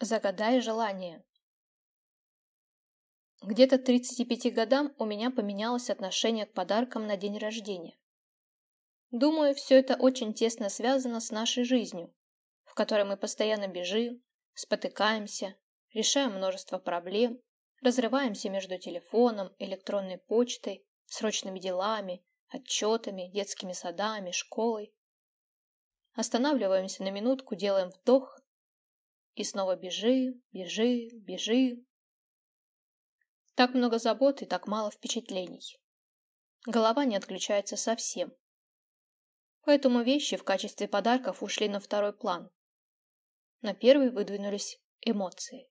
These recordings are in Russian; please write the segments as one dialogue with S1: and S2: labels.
S1: Загадай желание. Где-то к 35 годам у меня поменялось отношение к подаркам на день рождения. Думаю, все это очень тесно связано с нашей жизнью, в которой мы постоянно бежим, спотыкаемся, решаем множество проблем, разрываемся между телефоном, электронной почтой, срочными делами, отчетами, детскими садами, школой. Останавливаемся на минутку, делаем вдох и снова бежи, бежи, бежи. Так много забот и так мало впечатлений. Голова не отключается совсем. Поэтому вещи в качестве подарков ушли на второй план. На первый выдвинулись эмоции.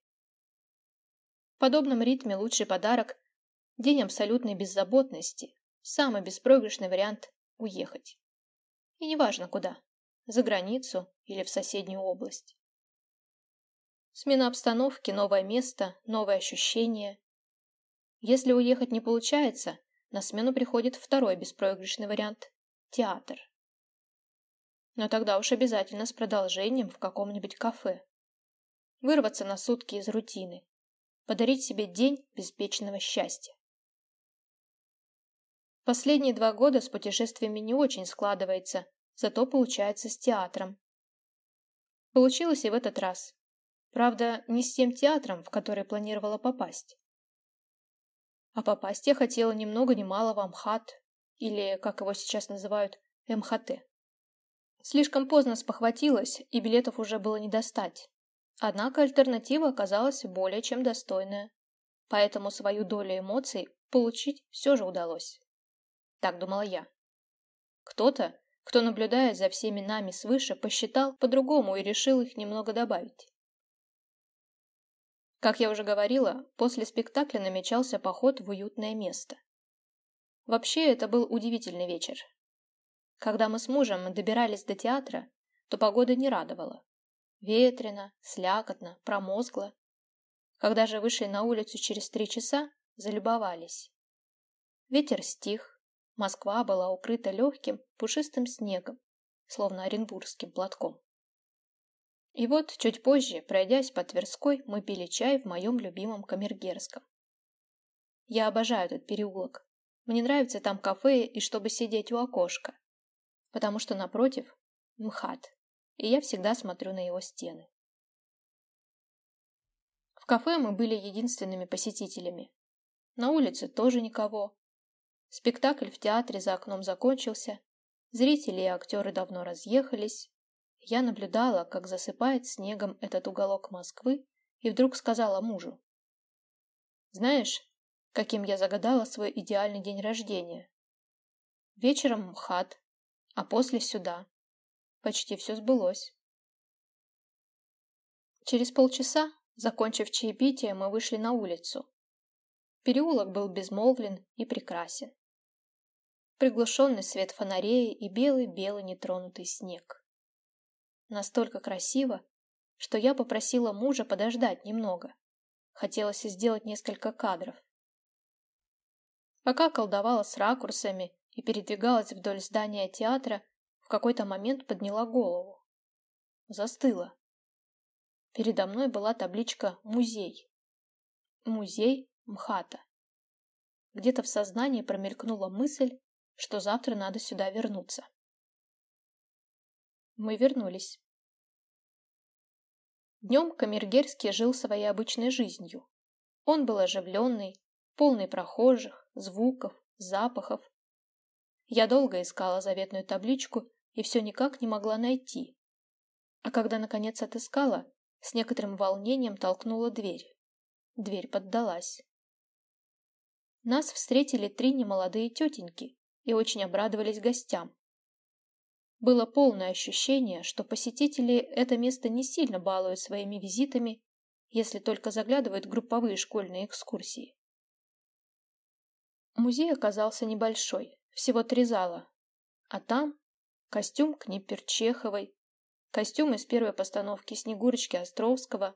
S1: В подобном ритме лучший подарок – день абсолютной беззаботности, самый беспроигрышный вариант – уехать. И неважно куда – за границу или в соседнюю область. Смена обстановки, новое место, новые ощущения. Если уехать не получается, на смену приходит второй беспроигрышный вариант – театр. Но тогда уж обязательно с продолжением в каком-нибудь кафе. Вырваться на сутки из рутины. Подарить себе день беспечного счастья. Последние два года с путешествиями не очень складывается, зато получается с театром. Получилось и в этот раз. Правда, не с тем театром, в который планировала попасть. А попасть я хотела ни много ни мало в Амхат, или, как его сейчас называют, МХТ. Слишком поздно спохватилась, и билетов уже было не достать. Однако альтернатива оказалась более чем достойная. Поэтому свою долю эмоций получить все же удалось. Так думала я. Кто-то, кто наблюдает за всеми нами свыше, посчитал по-другому и решил их немного добавить. Как я уже говорила, после спектакля намечался поход в уютное место. Вообще, это был удивительный вечер. Когда мы с мужем добирались до театра, то погода не радовала. Ветрено, слякотно, промозгло. Когда же вышли на улицу через три часа, залюбовались. Ветер стих, Москва была укрыта легким, пушистым снегом, словно оренбургским платком. И вот, чуть позже, пройдясь по Тверской, мы пили чай в моем любимом Камергерском. Я обожаю этот переулок. Мне нравится там кафе и чтобы сидеть у окошка. Потому что напротив – МХАТ, и я всегда смотрю на его стены. В кафе мы были единственными посетителями. На улице тоже никого. Спектакль в театре за окном закончился. Зрители и актеры давно разъехались, я наблюдала, как засыпает снегом этот уголок Москвы, и вдруг сказала мужу. «Знаешь, каким я загадала свой идеальный день рождения? Вечером МХАТ, а после сюда. Почти все сбылось». Через полчаса, закончив чаепитие, мы вышли на улицу. Переулок был безмолвлен и прекрасен. Приглушенный свет фонарей и белый-белый нетронутый снег настолько красиво, что я попросила мужа подождать немного. Хотелось сделать несколько кадров. Пока колдовала с ракурсами и передвигалась вдоль здания театра, в какой-то момент подняла голову. Застыла. Передо мной была табличка «Музей». Музей МХАТа. Где-то в сознании промелькнула мысль, что завтра надо сюда вернуться. Мы вернулись. Днем Камергерский жил своей обычной жизнью. Он был оживленный, полный прохожих, звуков, запахов. Я долго искала заветную табличку и все никак не могла найти. А когда наконец отыскала, с некоторым волнением толкнула дверь. Дверь поддалась. Нас встретили три немолодые тетеньки и очень обрадовались гостям. Было полное ощущение, что посетители это место не сильно балуют своими визитами, если только заглядывают групповые школьные экскурсии. Музей оказался небольшой, всего три зала. А там костюм Книппер Чеховой, костюм из первой постановки Снегурочки Островского.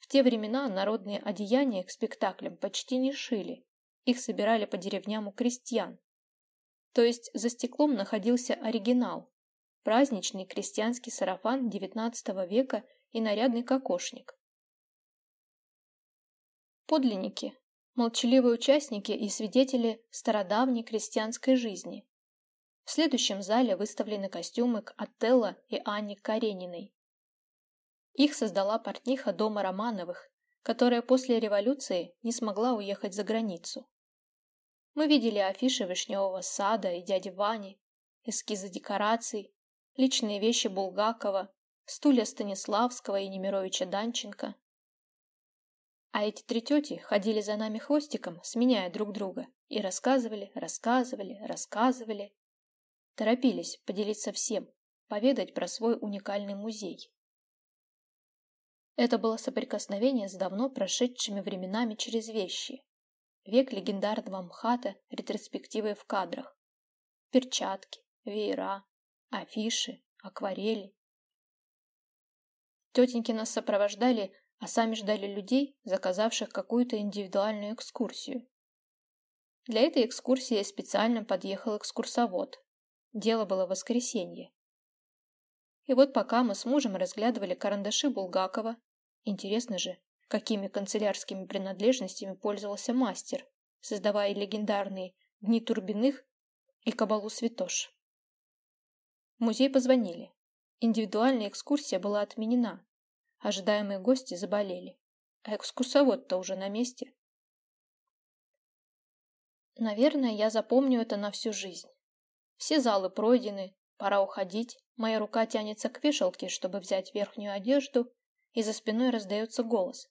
S1: В те времена народные одеяния к спектаклям почти не шили, их собирали по деревням у крестьян. То есть за стеклом находился оригинал, праздничный крестьянский сарафан XIX века и нарядный кокошник, подлинники, молчаливые участники и свидетели стародавней крестьянской жизни. В следующем зале выставлены костюмы к Отелло и Анне Карениной. Их создала портниха дома Романовых, которая после революции не смогла уехать за границу. Мы видели афиши Вишневого сада и дяди Вани, эскизы декораций, личные вещи Булгакова, стулья Станиславского и Немировича Данченко. А эти три тети ходили за нами хвостиком, сменяя друг друга, и рассказывали, рассказывали, рассказывали. Торопились поделиться всем, поведать про свой уникальный музей. Это было соприкосновение с давно прошедшими временами через вещи. Век легендарного МХАТа ретроспективы в кадрах. Перчатки, веера, афиши, акварели. Тетеньки нас сопровождали, а сами ждали людей, заказавших какую-то индивидуальную экскурсию. Для этой экскурсии специально подъехал экскурсовод. Дело было воскресенье. И вот пока мы с мужем разглядывали карандаши Булгакова, интересно же, какими канцелярскими принадлежностями пользовался мастер, создавая легендарные «Дни Турбиных» и «Кабалу Святош». В музей позвонили. Индивидуальная экскурсия была отменена. Ожидаемые гости заболели. А экскурсовод-то уже на месте. Наверное, я запомню это на всю жизнь. Все залы пройдены, пора уходить. Моя рука тянется к вешалке, чтобы взять верхнюю одежду, и за спиной раздается голос.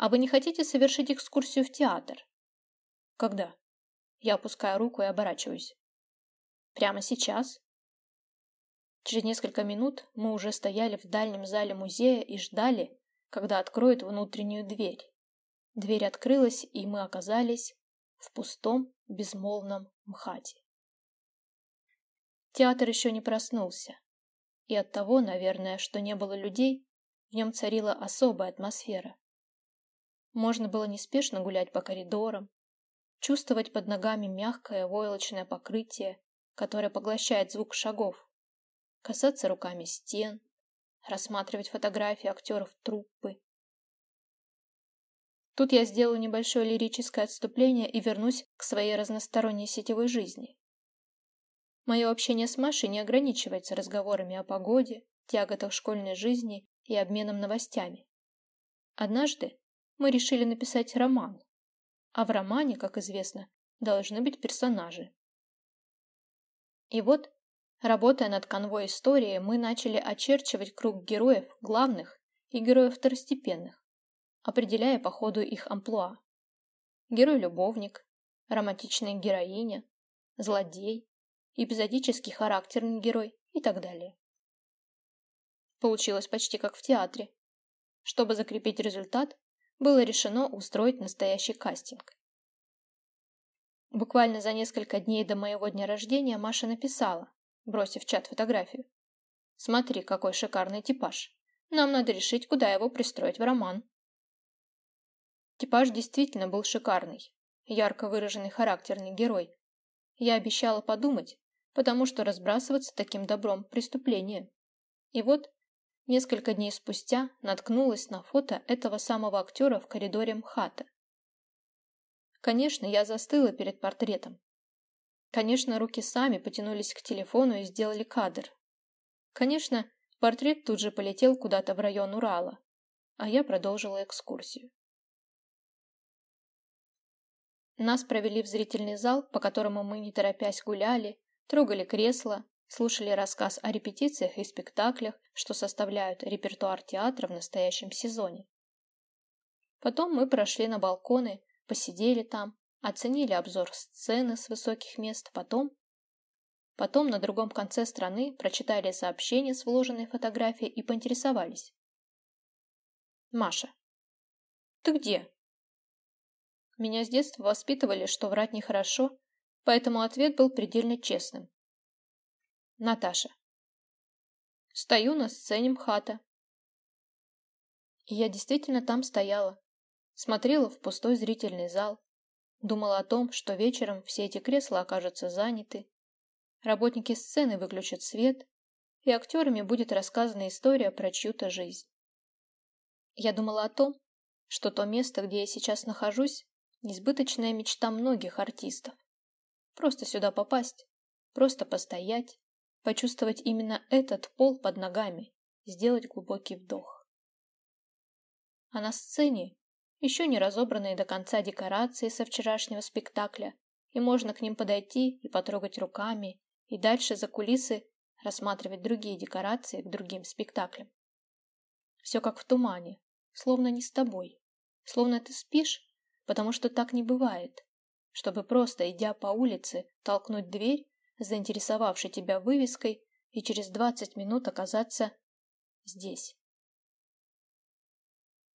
S1: А вы не хотите совершить экскурсию в театр? Когда? Я опускаю руку и оборачиваюсь. Прямо сейчас? Через несколько минут мы уже стояли в дальнем зале музея и ждали, когда откроют внутреннюю дверь. Дверь открылась, и мы оказались в пустом, безмолвном МХАТе. Театр еще не проснулся, и от того, наверное, что не было людей, в нем царила особая атмосфера. Можно было неспешно гулять по коридорам, чувствовать под ногами мягкое войлочное покрытие, которое поглощает звук шагов, касаться руками стен, рассматривать фотографии актеров труппы. Тут я сделаю небольшое лирическое отступление и вернусь к своей разносторонней сетевой жизни. Мое общение с Машей не ограничивается разговорами о погоде, тяготах школьной жизни и обменом новостями. Однажды мы решили написать роман. А в романе, как известно, должны быть персонажи. И вот, работая над конвой истории, мы начали очерчивать круг героев главных и героев второстепенных, определяя по ходу их амплуа. Герой-любовник, романтичная героиня, злодей, эпизодический характерный герой и так далее. Получилось почти как в театре. Чтобы закрепить результат, было решено устроить настоящий кастинг. Буквально за несколько дней до моего дня рождения Маша написала, бросив в чат фотографию. «Смотри, какой шикарный типаж. Нам надо решить, куда его пристроить в роман». Типаж действительно был шикарный. Ярко выраженный характерный герой. Я обещала подумать, потому что разбрасываться таким добром – преступление. И вот Несколько дней спустя наткнулась на фото этого самого актера в коридоре МХАТа. Конечно, я застыла перед портретом. Конечно, руки сами потянулись к телефону и сделали кадр. Конечно, портрет тут же полетел куда-то в район Урала, а я продолжила экскурсию. Нас провели в зрительный зал, по которому мы не торопясь гуляли, трогали кресла, слушали рассказ о репетициях и спектаклях, что составляют репертуар театра в настоящем сезоне. Потом мы прошли на балконы, посидели там, оценили обзор сцены с высоких мест, потом... Потом на другом конце страны прочитали сообщение с вложенной фотографией и поинтересовались. «Маша, ты где?» Меня с детства воспитывали, что врать нехорошо, поэтому ответ был предельно честным. Наташа. Стою на сцене МХАТа. И я действительно там стояла. Смотрела в пустой зрительный зал. Думала о том, что вечером все эти кресла окажутся заняты. Работники сцены выключат свет, и актерами будет рассказана история про чью-то жизнь. Я думала о том, что то место, где я сейчас нахожусь, несбыточная мечта многих артистов. Просто сюда попасть, просто постоять, почувствовать именно этот пол под ногами, сделать глубокий вдох. А на сцене еще не разобранные до конца декорации со вчерашнего спектакля, и можно к ним подойти и потрогать руками, и дальше за кулисы рассматривать другие декорации к другим спектаклям. Все как в тумане, словно не с тобой, словно ты спишь, потому что так не бывает, чтобы просто, идя по улице, толкнуть дверь, заинтересовавшей тебя вывеской, и через двадцать минут оказаться здесь.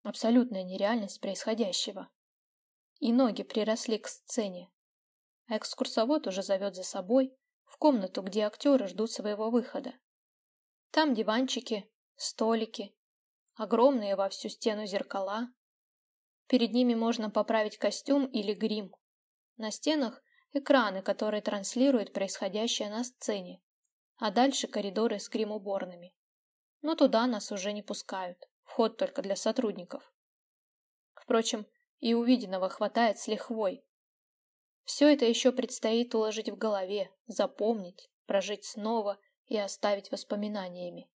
S1: Абсолютная нереальность происходящего. И ноги приросли к сцене. А экскурсовод уже зовет за собой в комнату, где актеры ждут своего выхода. Там диванчики, столики, огромные во всю стену зеркала. Перед ними можно поправить костюм или грим. На стенах экраны, которые транслируют происходящее на сцене, а дальше коридоры с грим-уборными. Но туда нас уже не пускают, вход только для сотрудников. Впрочем, и увиденного хватает с лихвой. Все это еще предстоит уложить в голове, запомнить, прожить снова и оставить воспоминаниями.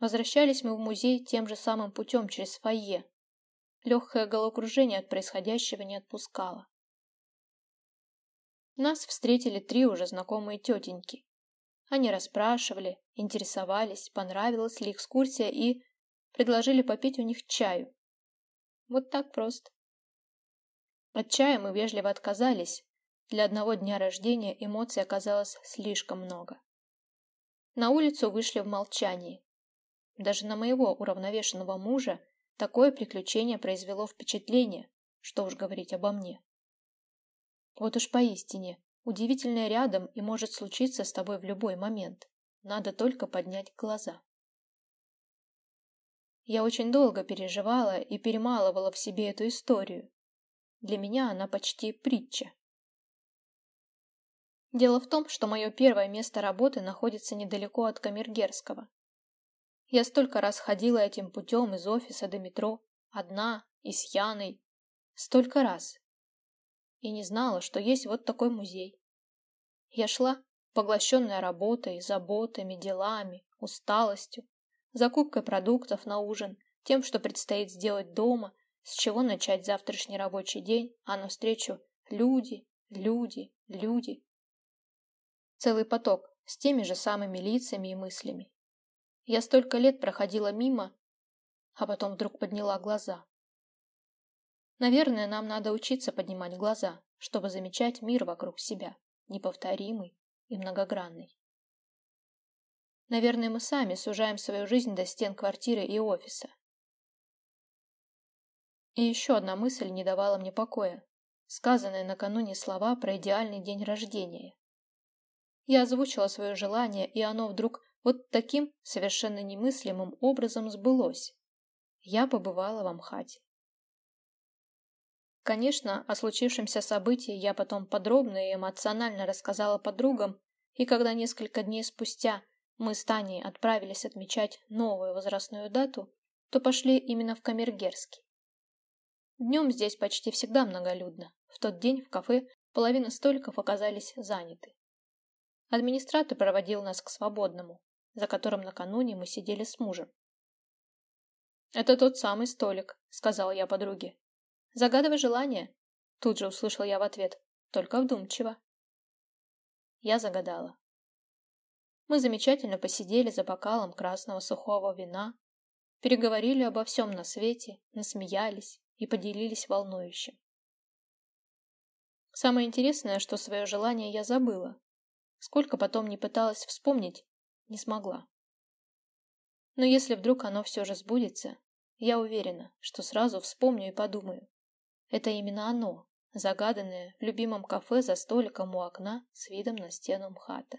S1: Возвращались мы в музей тем же самым путем через фойе. Легкое головокружение от происходящего не отпускало. Нас встретили три уже знакомые тетеньки. Они расспрашивали, интересовались, понравилась ли экскурсия и предложили попить у них чаю. Вот так просто. От чая мы вежливо отказались. Для одного дня рождения эмоций оказалось слишком много. На улицу вышли в молчании. Даже на моего уравновешенного мужа такое приключение произвело впечатление, что уж говорить обо мне. Вот уж поистине, удивительное рядом и может случиться с тобой в любой момент. Надо только поднять глаза. Я очень долго переживала и перемалывала в себе эту историю. Для меня она почти притча. Дело в том, что мое первое место работы находится недалеко от Камергерского. Я столько раз ходила этим путем из офиса до метро, одна и с Яной. Столько раз. И не знала, что есть вот такой музей. Я шла, поглощенная работой, заботами, делами, усталостью, закупкой продуктов на ужин, тем, что предстоит сделать дома, с чего начать завтрашний рабочий день, а навстречу люди, люди, люди. Целый поток с теми же самыми лицами и мыслями. Я столько лет проходила мимо, а потом вдруг подняла глаза. Наверное, нам надо учиться поднимать глаза, чтобы замечать мир вокруг себя, неповторимый и многогранный. Наверное, мы сами сужаем свою жизнь до стен квартиры и офиса. И еще одна мысль не давала мне покоя. Сказанные накануне слова про идеальный день рождения. Я озвучила свое желание, и оно вдруг вот таким совершенно немыслимым образом сбылось. Я побывала в Амхате. Конечно, о случившемся событии я потом подробно и эмоционально рассказала подругам, и когда несколько дней спустя мы с Таней отправились отмечать новую возрастную дату, то пошли именно в Камергерский. Днем здесь почти всегда многолюдно. В тот день в кафе половина столиков оказались заняты. Администратор проводил нас к свободному, за которым накануне мы сидели с мужем. «Это тот самый столик», — сказал я подруге. «Загадывай желание», — тут же услышал я в ответ, только вдумчиво. Я загадала. Мы замечательно посидели за бокалом красного сухого вина, переговорили обо всем на свете, насмеялись и поделились волнующим. Самое интересное, что свое желание я забыла. Сколько потом не пыталась вспомнить, не смогла. Но если вдруг оно все же сбудется, я уверена, что сразу вспомню и подумаю. Это именно оно, загаданное в любимом кафе за столиком у окна с видом на стену МХАТа.